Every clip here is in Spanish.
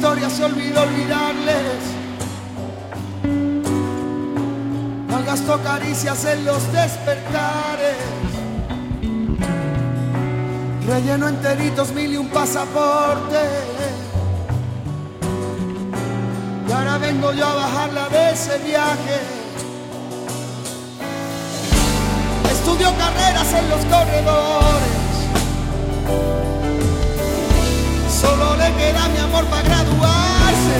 historia se olvidó olvidarles. Malgastó caricias en los despertares. Relleno enteritos mil y un pasaporte. Y ahora vengo yo a bajarla de ese viaje. Estudio carreras en los corredores. Queda mi amor para graduarse.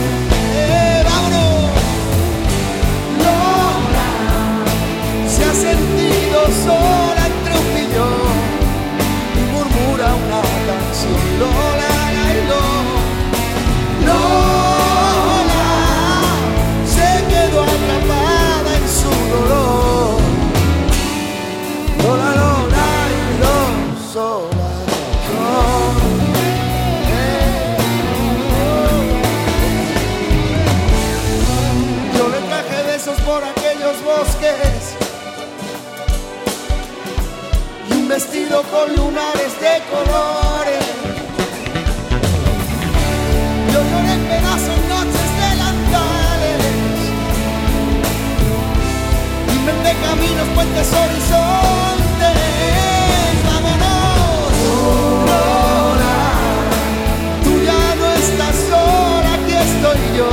Eh, ¡Vámonos! Lola se ha sentido sola entre un millón y murmura una canción. Lola, Lola, Lola se quedó atrapada en su dolor. Lola, Lola, y Lola, vestido con lunares de colores. Yo lloré en pedazos noches delantales, inventé caminos, puentes, horizontes. Vámonos, Lola, tú ya no estás sola, aquí estoy yo.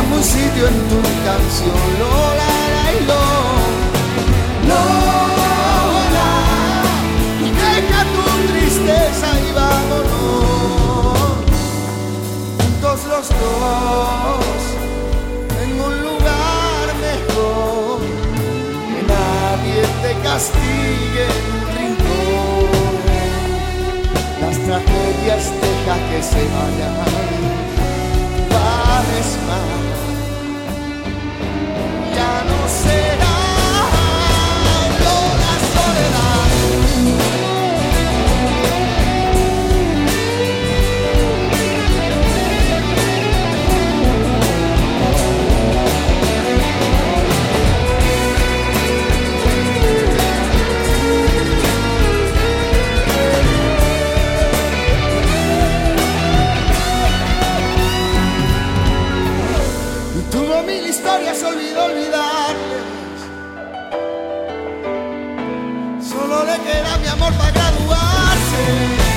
Amo un sitio en tu canción, Lola, la, lo, en un lugar mejor, que nadie te castigue en un rincón. Las tragedias deja que se vayan, vales más. le queda mi amor para graduarse.